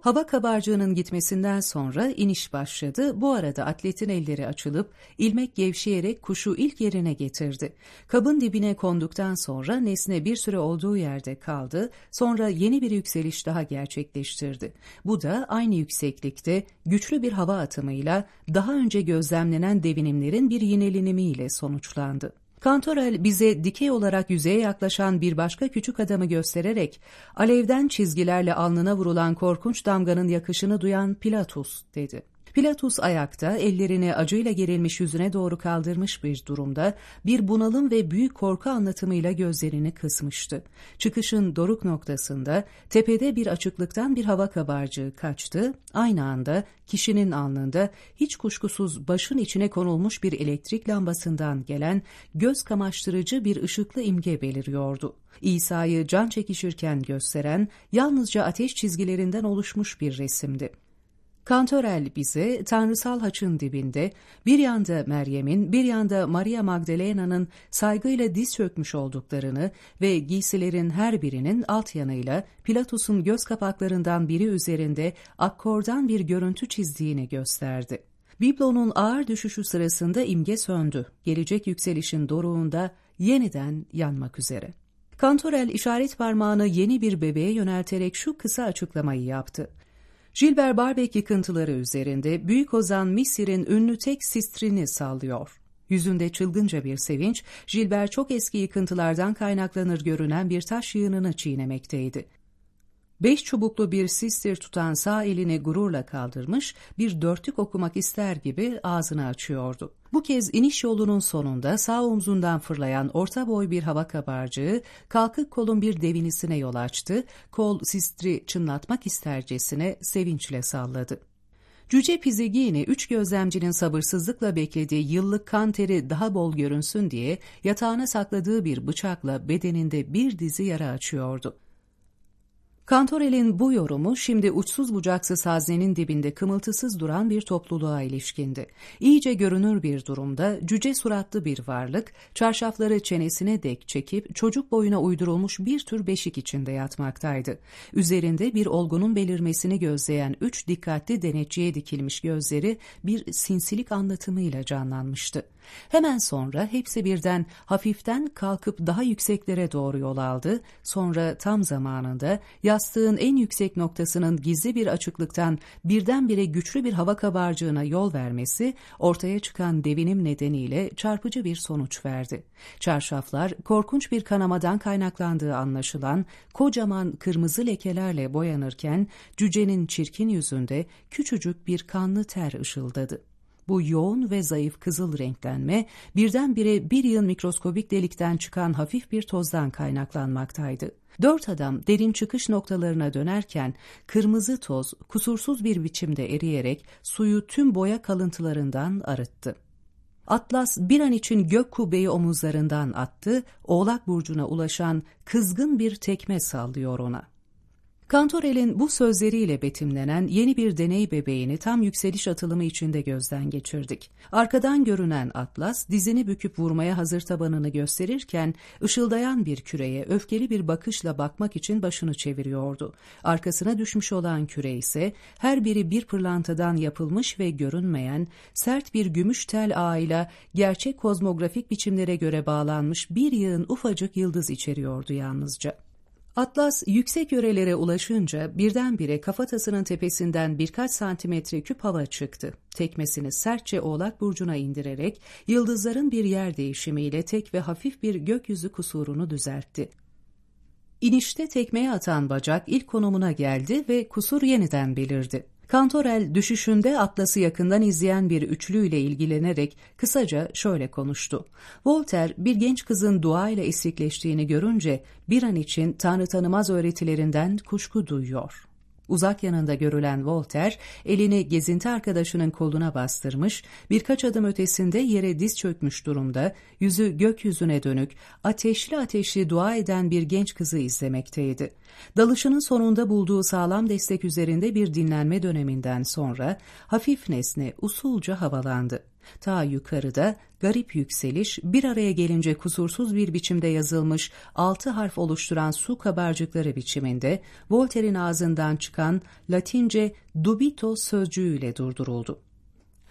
Hava kabarcığının gitmesinden sonra iniş başladı. Bu arada atletin elleri açılıp ilmek gevşeyerek kuşu ilk yerine getirdi. Kabın dibine konduktan sonra nesne bir süre olduğu yerde kaldı. Sonra yeni bir yükseliş daha gerçekleştirdi. Bu da aynı yükseklikte güçlü bir hava atımıyla daha önce gözlemlenen devinimlerin bir yinelenimiyle sonuçlandı. Kantorel bize dikey olarak yüzeye yaklaşan bir başka küçük adamı göstererek alevden çizgilerle alnına vurulan korkunç damganın yakışını duyan Pilatus dedi. Pilatus ayakta, ellerini acıyla gerilmiş yüzüne doğru kaldırmış bir durumda, bir bunalım ve büyük korku anlatımıyla gözlerini kısmıştı. Çıkışın doruk noktasında, tepede bir açıklıktan bir hava kabarcığı kaçtı, aynı anda kişinin alnında hiç kuşkusuz başın içine konulmuş bir elektrik lambasından gelen göz kamaştırıcı bir ışıklı imge beliriyordu. İsa'yı can çekişirken gösteren yalnızca ateş çizgilerinden oluşmuş bir resimdi. Kantorel bize tanrısal haçın dibinde bir yanda Meryem'in bir yanda Maria Magdalena'nın saygıyla diz çökmüş olduklarını ve giysilerin her birinin alt yanıyla Pilatus'un göz kapaklarından biri üzerinde akkordan bir görüntü çizdiğini gösterdi. Biblo'nun ağır düşüşü sırasında imge söndü. Gelecek yükselişin doruğunda yeniden yanmak üzere. Kantorel işaret parmağını yeni bir bebeğe yönelterek şu kısa açıklamayı yaptı. Gilbert Barbek yıkıntıları üzerinde Büyük Ozan Misir'in ünlü tek sistrini sallıyor. Yüzünde çılgınca bir sevinç, Gilbert çok eski yıkıntılardan kaynaklanır görünen bir taş yığınını çiğnemekteydi. Beş çubuklu bir sistir tutan sağ elini gururla kaldırmış, bir dörtlük okumak ister gibi ağzını açıyordu. Bu kez iniş yolunun sonunda sağ omzundan fırlayan orta boy bir hava kabarcığı, kalkık kolun bir devinisine yol açtı, kol sistri çınlatmak istercesine sevinçle salladı. Cüce Pizigini üç gözlemcinin sabırsızlıkla beklediği yıllık kan teri daha bol görünsün diye yatağına sakladığı bir bıçakla bedeninde bir dizi yara açıyordu. Kantorel'in bu yorumu şimdi uçsuz bucaksız haznenin dibinde kımıltısız duran bir topluluğa ilişkindi. İyice görünür bir durumda cüce suratlı bir varlık, çarşafları çenesine dek çekip çocuk boyuna uydurulmuş bir tür beşik içinde yatmaktaydı. Üzerinde bir olgunun belirmesini gözleyen üç dikkatli denetçiye dikilmiş gözleri bir sinsilik anlatımıyla canlanmıştı. Hemen sonra hepsi birden hafiften kalkıp daha yükseklere doğru yol aldı. Sonra tam zamanında yastığın en yüksek noktasının gizli bir açıklıktan birdenbire güçlü bir hava kabarcığına yol vermesi ortaya çıkan devinim nedeniyle çarpıcı bir sonuç verdi. Çarşaflar korkunç bir kanamadan kaynaklandığı anlaşılan kocaman kırmızı lekelerle boyanırken cücenin çirkin yüzünde küçücük bir kanlı ter ışıldadı. Bu yoğun ve zayıf kızıl renklenme birdenbire bir yıl mikroskobik delikten çıkan hafif bir tozdan kaynaklanmaktaydı. Dört adam derin çıkış noktalarına dönerken kırmızı toz kusursuz bir biçimde eriyerek suyu tüm boya kalıntılarından arıttı. Atlas bir an için gök kubbeyi omuzlarından attı, oğlak burcuna ulaşan kızgın bir tekme sallıyor ona. Kantorel'in bu sözleriyle betimlenen yeni bir deney bebeğini tam yükseliş atılımı içinde gözden geçirdik. Arkadan görünen Atlas dizini büküp vurmaya hazır tabanını gösterirken ışıldayan bir küreye öfkeli bir bakışla bakmak için başını çeviriyordu. Arkasına düşmüş olan küre ise her biri bir pırlantadan yapılmış ve görünmeyen sert bir gümüş tel ağıyla gerçek kozmografik biçimlere göre bağlanmış bir yığın ufacık yıldız içeriyordu yalnızca. Atlas yüksek yörelere ulaşınca birdenbire kafatasının tepesinden birkaç santimetre küp hava çıktı. Tekmesini sertçe oğlak burcuna indirerek yıldızların bir yer değişimiyle tek ve hafif bir gökyüzü kusurunu düzeltti. İnişte tekmeye atan bacak ilk konumuna geldi ve kusur yeniden belirdi. Kantorel düşüşünde Atlas'ı yakından izleyen bir üçlüyle ilgilenerek kısaca şöyle konuştu. Voltaire bir genç kızın dua ile istikleştiğini görünce bir an için tanrı tanımaz öğretilerinden kuşku duyuyor. Uzak yanında görülen Voltaire, elini gezinti arkadaşının koluna bastırmış, birkaç adım ötesinde yere diz çökmüş durumda, yüzü gökyüzüne dönük, ateşli ateşli dua eden bir genç kızı izlemekteydi. Dalışının sonunda bulduğu sağlam destek üzerinde bir dinlenme döneminden sonra hafif nesne usulca havalandı. Ta yukarıda garip yükseliş bir araya gelince kusursuz bir biçimde yazılmış altı harf oluşturan su kabarcıkları biçiminde Voltaire'in ağzından çıkan Latince dubito sözcüğüyle durduruldu.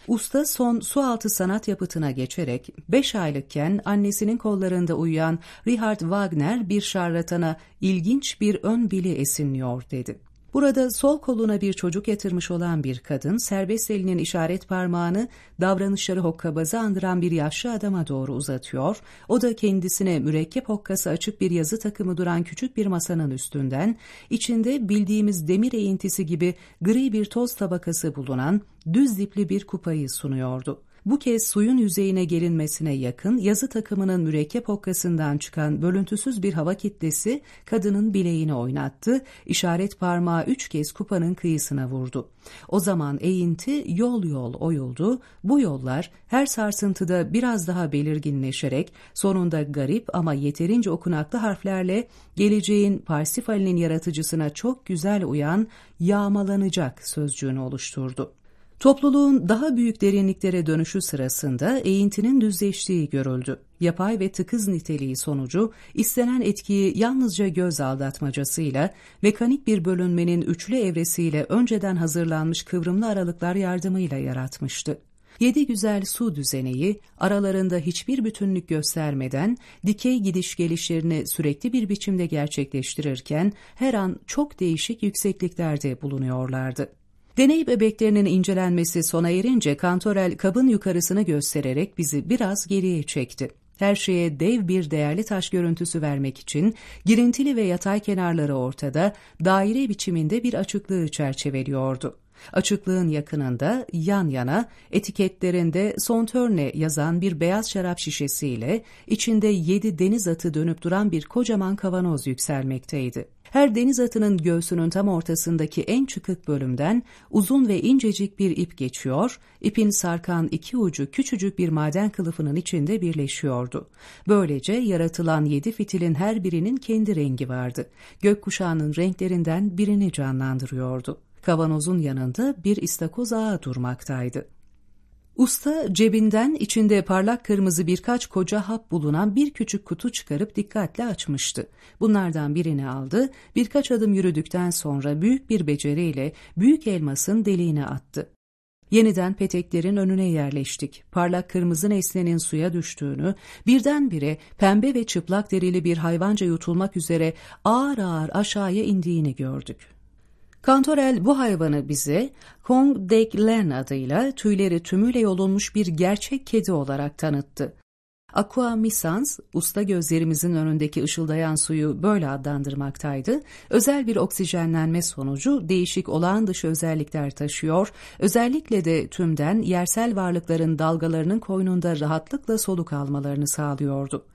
Usta son sualtı sanat yapıtına geçerek 5 aylıkken annesinin kollarında uyuyan Richard Wagner bir şarlatana ilginç bir ön bili esinliyor dedi. Burada sol koluna bir çocuk yatırmış olan bir kadın serbest elinin işaret parmağını davranışları hokkabazı andıran bir yaşlı adama doğru uzatıyor. O da kendisine mürekkep hokkası açık bir yazı takımı duran küçük bir masanın üstünden içinde bildiğimiz demir eğintisi gibi gri bir toz tabakası bulunan düz dipli bir kupayı sunuyordu. Bu kez suyun yüzeyine gelinmesine yakın yazı takımının mürekkep hokkasından çıkan bölüntüsüz bir hava kitlesi kadının bileğini oynattı, işaret parmağı üç kez kupanın kıyısına vurdu. O zaman eğinti yol yol oyuldu, bu yollar her sarsıntıda biraz daha belirginleşerek sonunda garip ama yeterince okunaklı harflerle geleceğin Parsifal'in yaratıcısına çok güzel uyan yağmalanacak sözcüğünü oluşturdu. Topluluğun daha büyük derinliklere dönüşü sırasında eğintinin düzleştiği görüldü. Yapay ve tıkız niteliği sonucu istenen etkiyi yalnızca göz aldatmacasıyla, mekanik bir bölünmenin üçlü evresiyle önceden hazırlanmış kıvrımlı aralıklar yardımıyla yaratmıştı. Yedi güzel su düzeneyi aralarında hiçbir bütünlük göstermeden dikey gidiş gelişlerini sürekli bir biçimde gerçekleştirirken her an çok değişik yüksekliklerde bulunuyorlardı. Deney bebeklerinin incelenmesi sona erince Kantorel kabın yukarısını göstererek bizi biraz geriye çekti. Her şeye dev bir değerli taş görüntüsü vermek için girintili ve yatay kenarları ortada, daire biçiminde bir açıklığı çerçeveliyordu. Açıklığın yakınında yan yana etiketlerinde Sontörne yazan bir beyaz şarap şişesiyle içinde yedi deniz atı dönüp duran bir kocaman kavanoz yükselmekteydi. Her deniz atının göğsünün tam ortasındaki en çıkık bölümden uzun ve incecik bir ip geçiyor, ipin sarkan iki ucu küçücük bir maden kılıfının içinde birleşiyordu. Böylece yaratılan yedi fitilin her birinin kendi rengi vardı. Gökkuşağının renklerinden birini canlandırıyordu. Kavanozun yanında bir istakoz ağı durmaktaydı. Usta cebinden içinde parlak kırmızı birkaç koca hap bulunan bir küçük kutu çıkarıp dikkatle açmıştı. Bunlardan birini aldı, birkaç adım yürüdükten sonra büyük bir beceriyle büyük elmasın deliğine attı. Yeniden peteklerin önüne yerleştik. Parlak kırmızı nesnenin suya düştüğünü, birdenbire pembe ve çıplak derili bir hayvanca yutulmak üzere ağır ağır aşağıya indiğini gördük. Kantorel bu hayvanı bize Kong Dek Len adıyla tüyleri tümüyle yolunmuş bir gerçek kedi olarak tanıttı. Aqua misans, usta gözlerimizin önündeki ışıldayan suyu böyle adlandırmaktaydı. Özel bir oksijenlenme sonucu değişik olağan dışı özellikler taşıyor, özellikle de tümden yersel varlıkların dalgalarının koynunda rahatlıkla soluk almalarını sağlıyordu.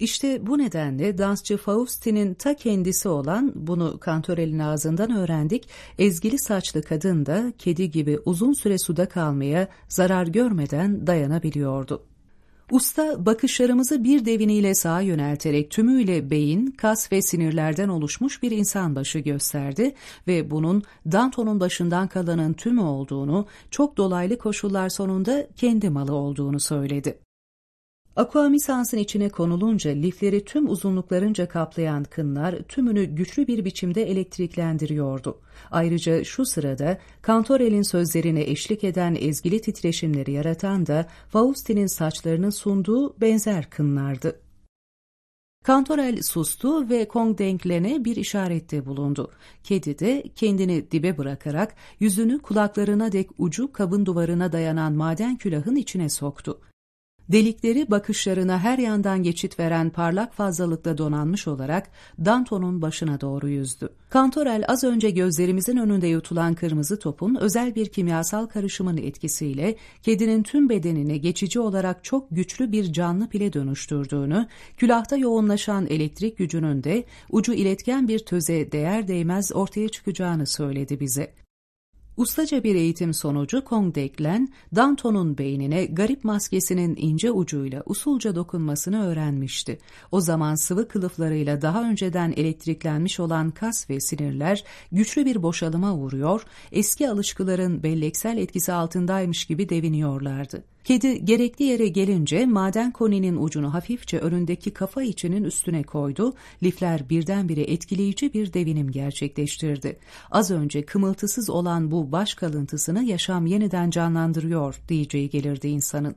İşte bu nedenle dansçı Fausti'nin ta kendisi olan, bunu Kantorel'in ağzından öğrendik, ezgili saçlı kadın da kedi gibi uzun süre suda kalmaya zarar görmeden dayanabiliyordu. Usta bakışlarımızı bir deviniyle sağa yönelterek tümüyle beyin, kas ve sinirlerden oluşmuş bir insan başı gösterdi ve bunun Danton'un başından kalanın tümü olduğunu, çok dolaylı koşullar sonunda kendi malı olduğunu söyledi. Aquamisans'ın içine konulunca lifleri tüm uzunluklarınca kaplayan kınlar tümünü güçlü bir biçimde elektriklendiriyordu. Ayrıca şu sırada Kantorel'in sözlerine eşlik eden ezgili titreşimleri yaratan da Faustin'in saçlarının sunduğu benzer kınlardı. Kantorel sustu ve Kong Denklen'e bir işarette bulundu. Kedi de kendini dibe bırakarak yüzünü kulaklarına dek ucu kabın duvarına dayanan maden külahın içine soktu. Delikleri bakışlarına her yandan geçit veren parlak fazlalıkla donanmış olarak Danton'un başına doğru yüzdü. Kantorel az önce gözlerimizin önünde yutulan kırmızı topun özel bir kimyasal karışımın etkisiyle kedinin tüm bedenini geçici olarak çok güçlü bir canlı pile dönüştürdüğünü, külahta yoğunlaşan elektrik gücünün de ucu iletken bir töze değer değmez ortaya çıkacağını söyledi bize. Ustaca bir eğitim sonucu Kong Deklen, Danton'un beynine garip maskesinin ince ucuyla usulca dokunmasını öğrenmişti. O zaman sıvı kılıflarıyla daha önceden elektriklenmiş olan kas ve sinirler güçlü bir boşalıma uğruyor, eski alışkıların belleksel etkisi altındaymış gibi deviniyorlardı. Kedi gerekli yere gelince maden koninin ucunu hafifçe önündeki kafa içinin üstüne koydu. Lifler birdenbire etkileyici bir devinim gerçekleştirdi. Az önce kımıltısız olan bu baş kalıntısını yaşam yeniden canlandırıyor diyeceği gelirdi insanın.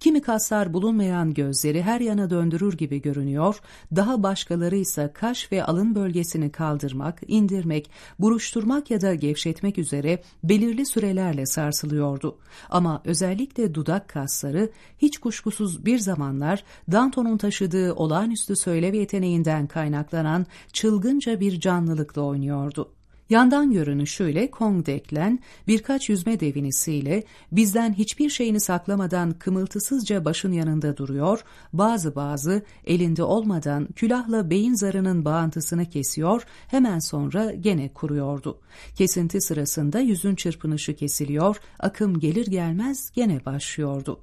Kimi kaslar bulunmayan gözleri her yana döndürür gibi görünüyor, daha başkaları ise kaş ve alın bölgesini kaldırmak, indirmek, buruşturmak ya da gevşetmek üzere belirli sürelerle sarsılıyordu. Ama özellikle dudak kasları hiç kuşkusuz bir zamanlar Danton'un taşıdığı olağanüstü söyleme yeteneğinden kaynaklanan çılgınca bir canlılıkla oynuyordu. Yandan görünüşüyle Kong Deklen birkaç yüzme devinisiyle bizden hiçbir şeyini saklamadan kımıltısızca başın yanında duruyor, bazı bazı elinde olmadan külahla beyin zarının bağıntısını kesiyor, hemen sonra gene kuruyordu. Kesinti sırasında yüzün çırpınışı kesiliyor, akım gelir gelmez gene başlıyordu.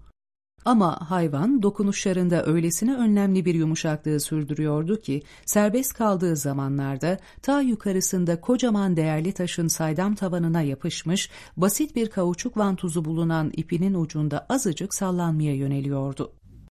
Ama hayvan dokunuşlarında öylesine önlemli bir yumuşaklığı sürdürüyordu ki serbest kaldığı zamanlarda ta yukarısında kocaman değerli taşın saydam tavanına yapışmış basit bir kauçuk vantuzu bulunan ipinin ucunda azıcık sallanmaya yöneliyordu.